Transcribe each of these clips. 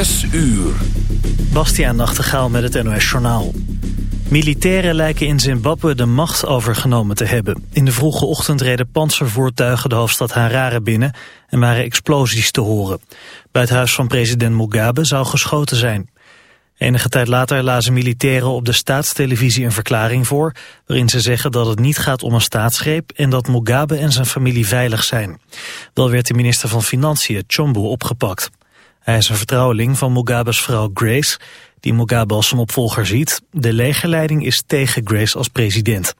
Zes uur. Bastiaan Nachtegaal met het NOS Journaal. Militairen lijken in Zimbabwe de macht overgenomen te hebben. In de vroege ochtend reden panzervoertuigen de hoofdstad Harare binnen... en waren explosies te horen. Bij het huis van president Mugabe zou geschoten zijn. Enige tijd later lazen militairen op de staatstelevisie een verklaring voor... waarin ze zeggen dat het niet gaat om een staatsgreep... en dat Mugabe en zijn familie veilig zijn. Wel werd de minister van Financiën, Chombo, opgepakt. Hij is een vertrouweling van Mugabe's vrouw Grace... die Mugabe als zijn opvolger ziet. De legerleiding is tegen Grace als president.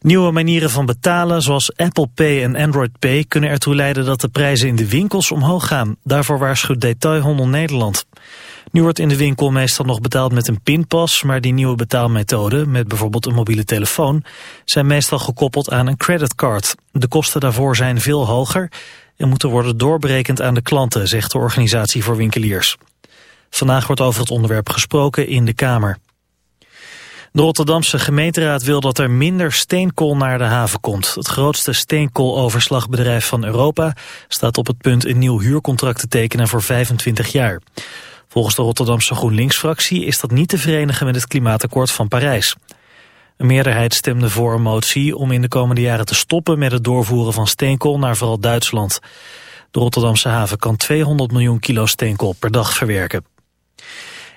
Nieuwe manieren van betalen, zoals Apple Pay en Android Pay... kunnen ertoe leiden dat de prijzen in de winkels omhoog gaan. Daarvoor waarschuwt Detailhandel Nederland. Nu wordt in de winkel meestal nog betaald met een pinpas, maar die nieuwe betaalmethoden, met bijvoorbeeld een mobiele telefoon, zijn meestal gekoppeld aan een creditcard. De kosten daarvoor zijn veel hoger en moeten worden doorberekend aan de klanten, zegt de organisatie voor winkeliers. Vandaag wordt over het onderwerp gesproken in de Kamer. De Rotterdamse gemeenteraad wil dat er minder steenkool naar de haven komt. Het grootste steenkooloverslagbedrijf van Europa staat op het punt een nieuw huurcontract te tekenen voor 25 jaar. Volgens de Rotterdamse GroenLinks-fractie is dat niet te verenigen met het klimaatakkoord van Parijs. Een meerderheid stemde voor een motie om in de komende jaren te stoppen met het doorvoeren van steenkool naar vooral Duitsland. De Rotterdamse haven kan 200 miljoen kilo steenkool per dag verwerken.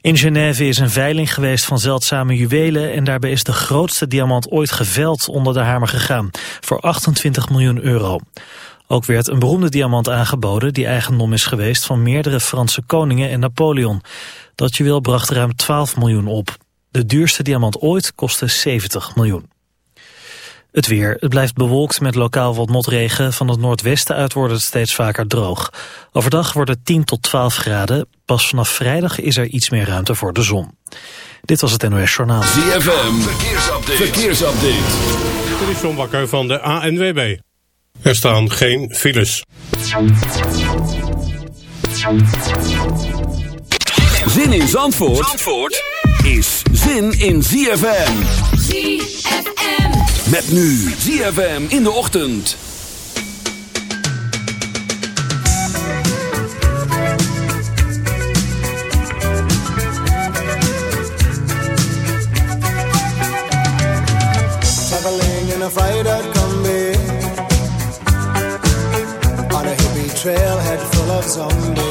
In Genève is een veiling geweest van zeldzame juwelen en daarbij is de grootste diamant ooit geveld onder de hamer gegaan, voor 28 miljoen euro. Ook werd een beroemde diamant aangeboden die eigendom is geweest van meerdere Franse koningen en Napoleon. Dat juweel bracht ruim 12 miljoen op. De duurste diamant ooit kostte 70 miljoen. Het weer. Het blijft bewolkt met lokaal wat motregen. Van het noordwesten uit wordt het steeds vaker droog. Overdag wordt het 10 tot 12 graden. Pas vanaf vrijdag is er iets meer ruimte voor de zon. Dit was het NOS Journaal. ZFM. Verkeersupdate. Verkeersupdate. Dit is John Bakker van de ANWB. Er staan geen files. Zin in Zandvoort, Zandvoort is zin in ZFM. ZFM. Met nu ZFM in de ochtend. Traveling in a freighter combi On a hippie trailhead full of zombies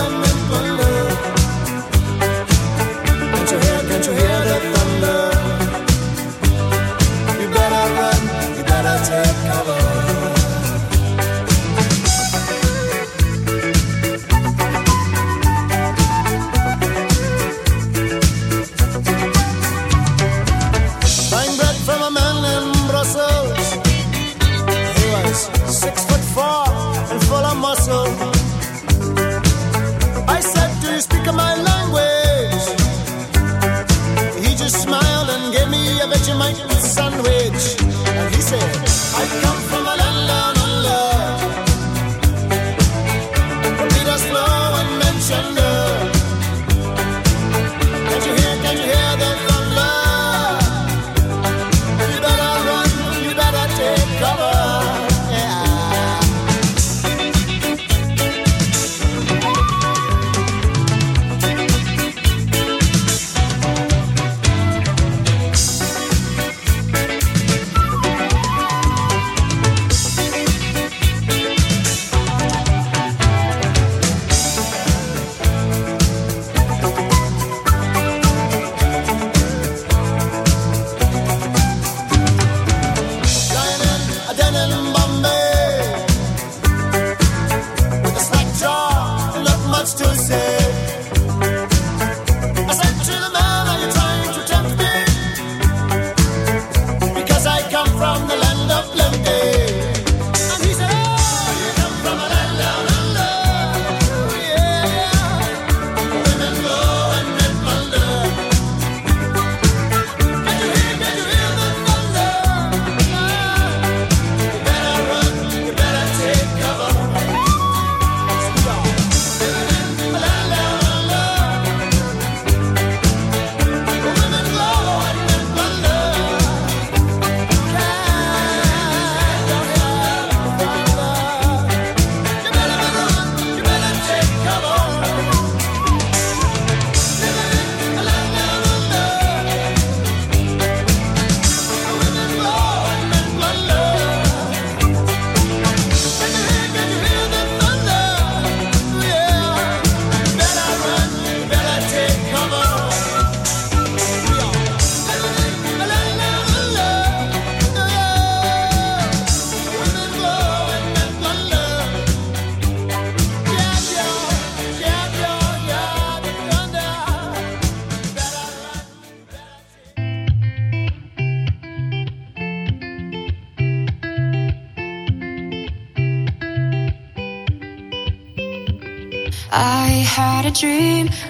From Peter's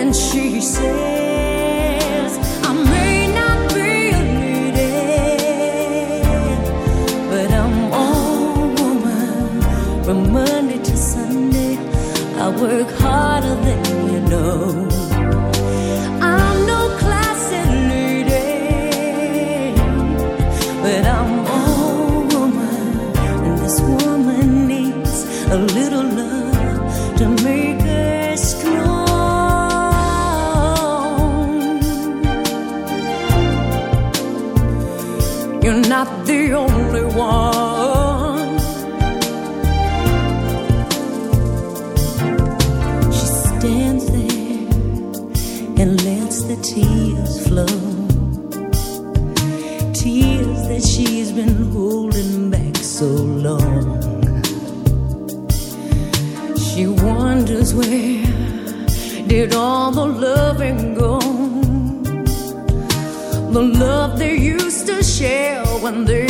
and she says, I may not but I'm all woman from Monday to Sunday. I work harder than you know. once. She stands there and lets the tears flow. Tears that she's been holding back so long. She wonders where did all the loving go? The love they used to share when they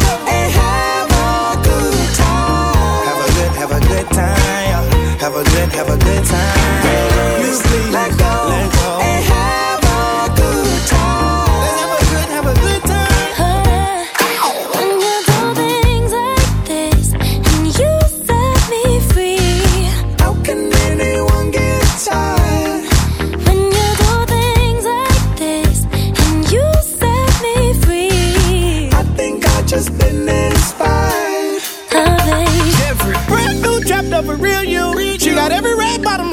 good, have a good time. Have a good, have a good time. You please, let go, let go, and have a good time. Let's have a good, have a good time. When you do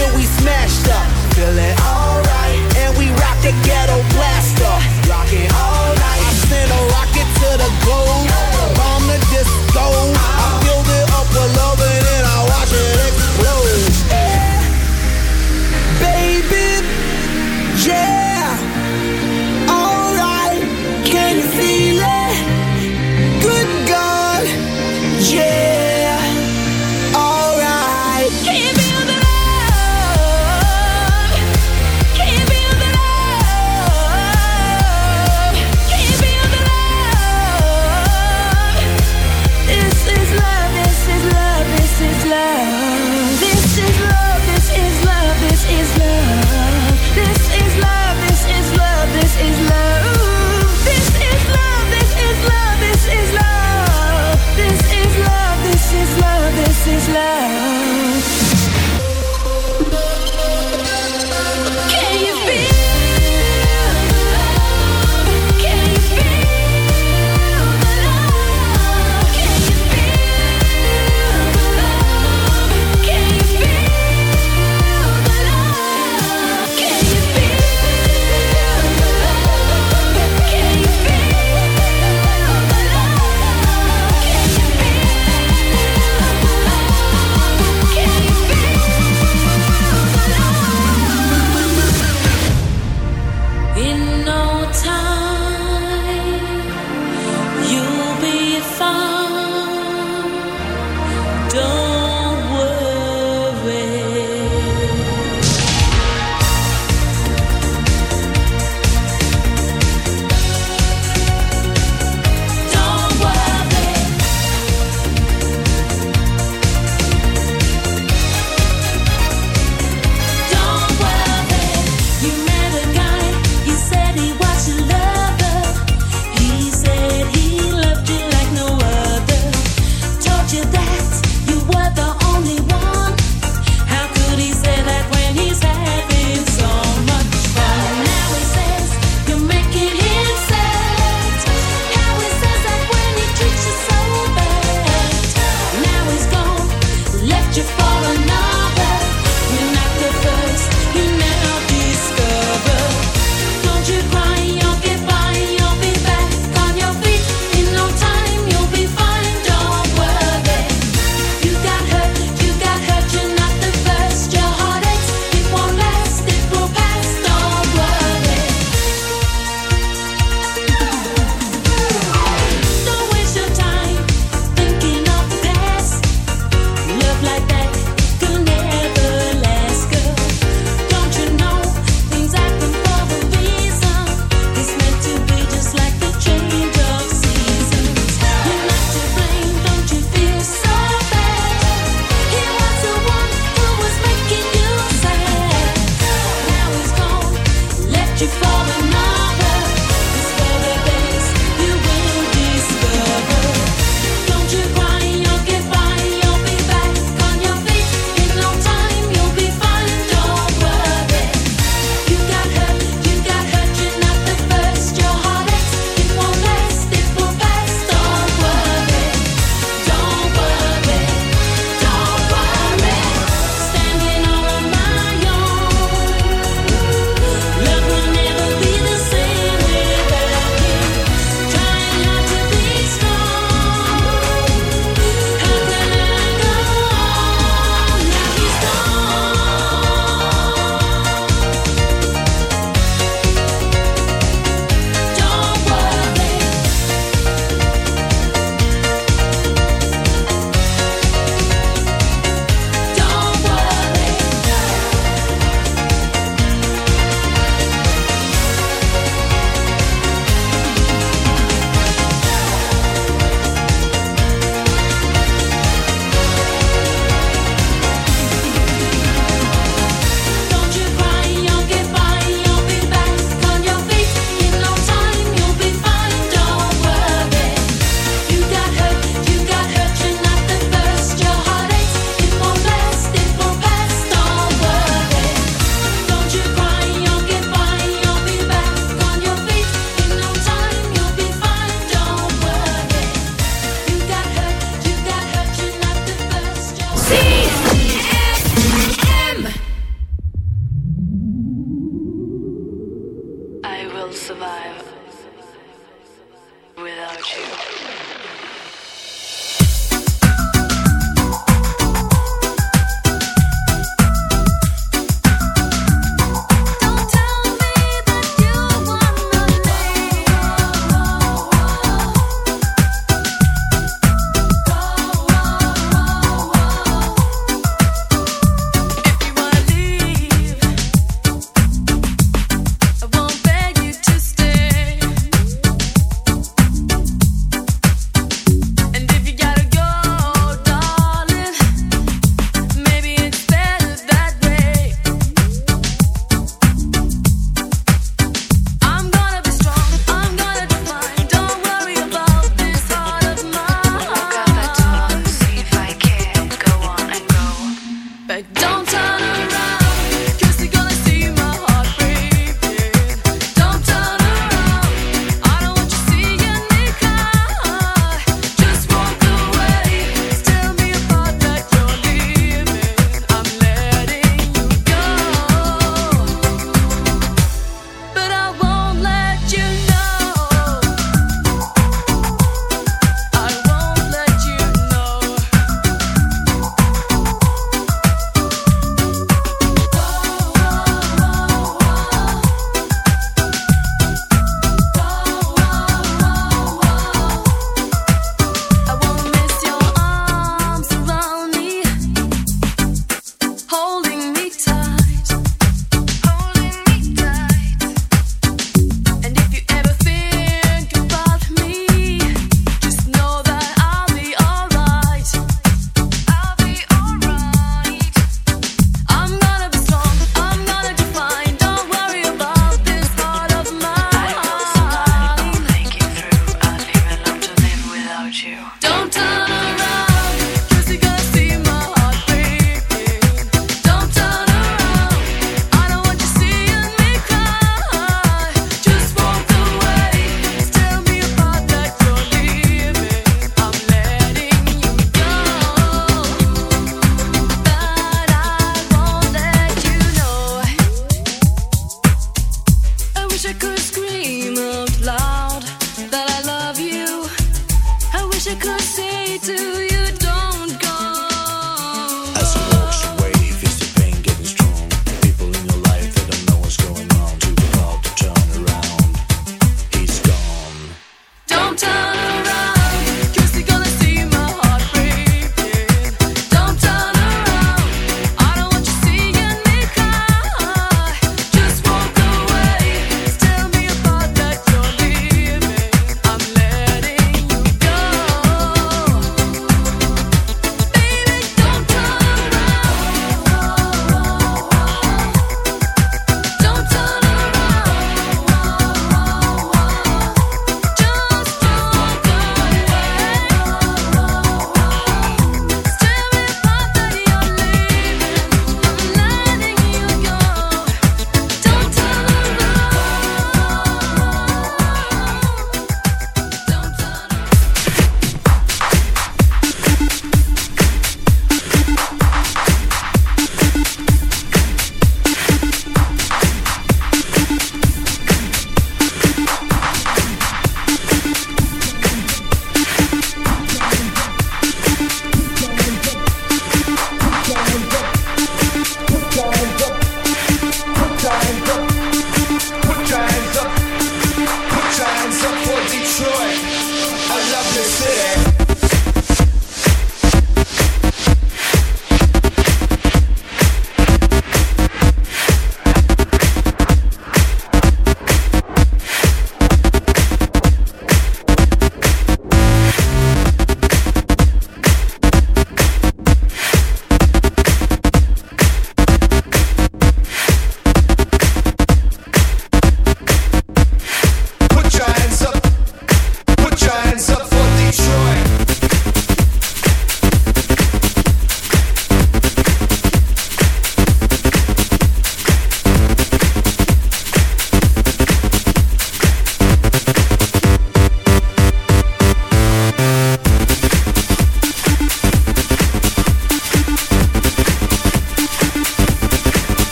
till we smashed up. Feel it